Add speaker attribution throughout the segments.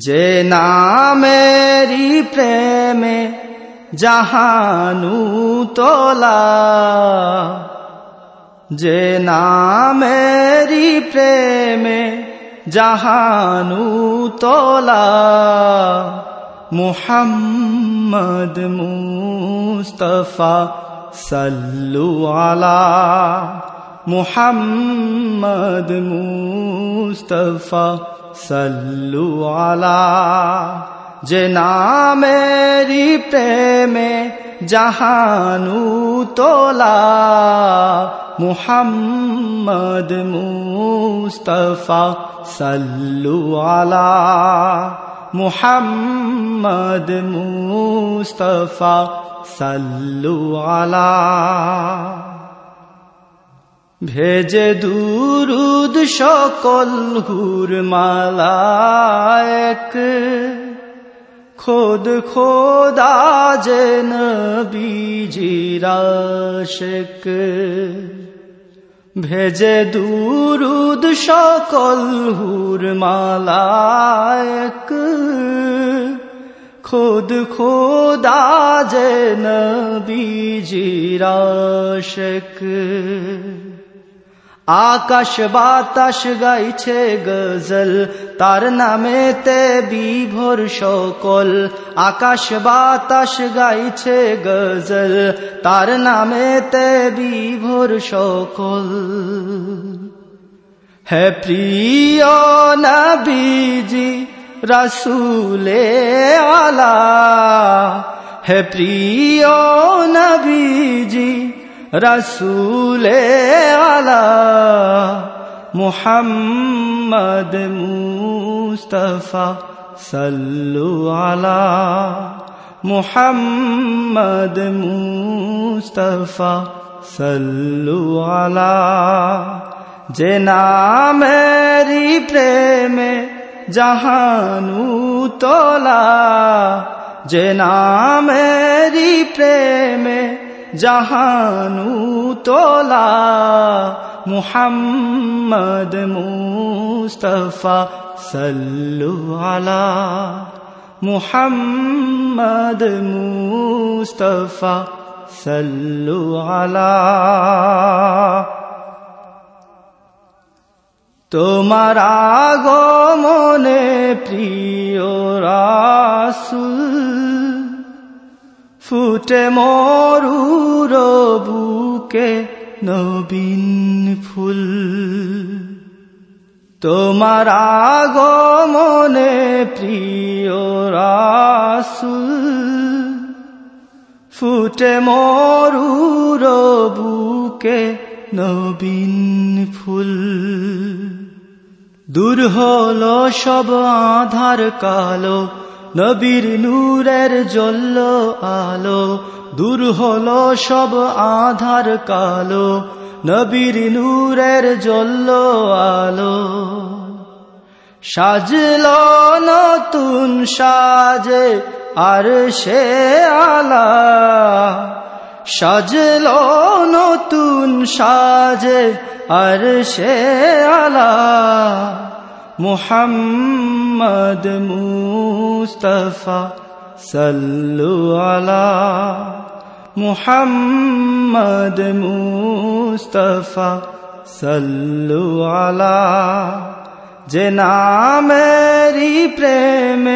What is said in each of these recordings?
Speaker 1: جے نا میری پریم جہانو تولا۔ جے نا میری پریم جہانو تولا۔ محمد مصطفیٰ صلو علی محمد مصطفیٰ سلو علا جنا میری پریم جہانو تولا محمد مصطفیٰ سلو علا محمد مصطفیٰ سلو علا ভেজে দুরুদ সকল হুর মালায়ক খোদ খোদা যে নবীজিরাশক ভেজে দুরুদ সকল হুর মালায়ক খোদ খোদা যে নবীজিরাশক আকাশ বাতাস গাইছে গজল, তার নামেতে বিভোর সকল। আকাশ বাতাস গাইছে গজল, তার নামে নামেতে বিভোর সকল। হে প্রিয় নবীজি, রসুলে আলা হে প্রিয় নবীজি رسول والا محمد مصطفیٰ صلو علی محمد مصطفیٰ صلو علی جنا میری پریم جہانو تولا جنا میری پریم জাহানু তোলা মুহাম্মদ মুস্তফা সাল্লু আলা মুহাম্মদ মুস্তফা সাল্লু আলা। তোমার আগমনে প্রিয় রাসুল ফুটে মরুর বুকে নবীন ফুল। তোমার আগমনে প্রিয় রাসুল। ফুটে মরুর বুকে নবীন ফুল। দূর হলো সব আধার কালো নবীর নূরের জল্ল আলো, দূর হলো সব আধার কালো, নবীর নূরের জল্ল আলো। সাজল নতুন সাজে, আর সে আলা। সাজল নতুন সাজে, আর সে আলা। محمد مصطفیٰ صلو علی محمد مصطفیٰ صلو علی جنا میری پریم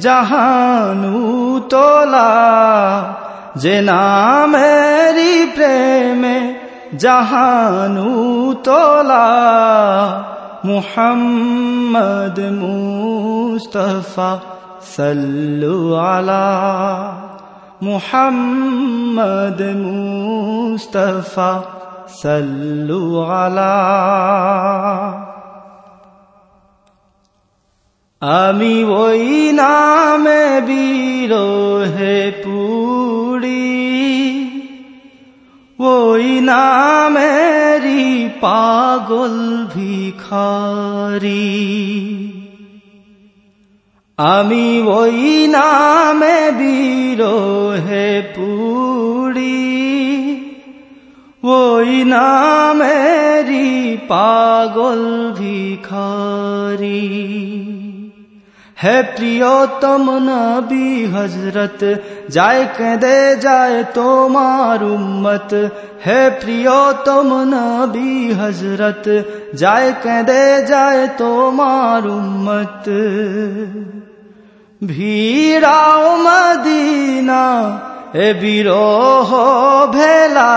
Speaker 1: جہانو تولا جنا میری پریم جہانو تولا মুহাম্মদ মুস্তফা সাল্লু আলা মুহাম্মদ মুস্তফা সাল্লু আলা আমি ওই নামে বিরোহে পুড়ি ওই নামেরি পাগল ভিখারি। আমি ওই নামে বিরোহে পুড়ি ওই নামেরি পাগল ভিখারি। হে প্রিয়তম নবী হজরত যায় কেঁদে যায় তোমার উম্মত হে প্রিয়তম নবী হজরত যায় কেঁদে যায় তোমার উম্মত ভিড়াও মদিনা এ বিরহ ভেলা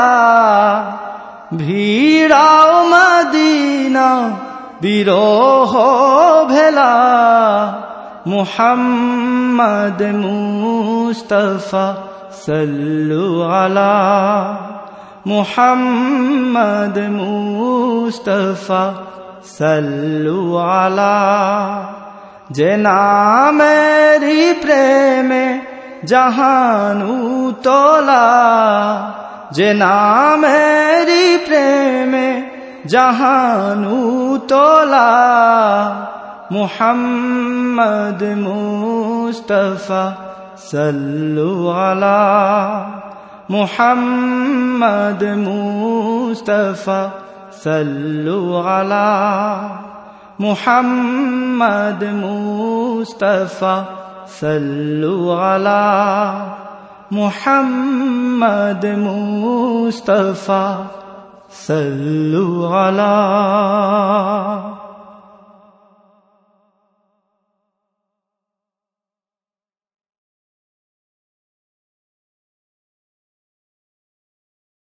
Speaker 1: ভিড়াও মদিনা বিরহ محمد مصطفیٰ صلو علی محمد مصطفیٰ صلو علی جنا میری پریم جہان تولا جنا میری پریم جہان تولا محمد مصطفى صلوا على محمد مصطفى صلوا على محمد مصطفى صلوا على محمد مصطفى صلوا على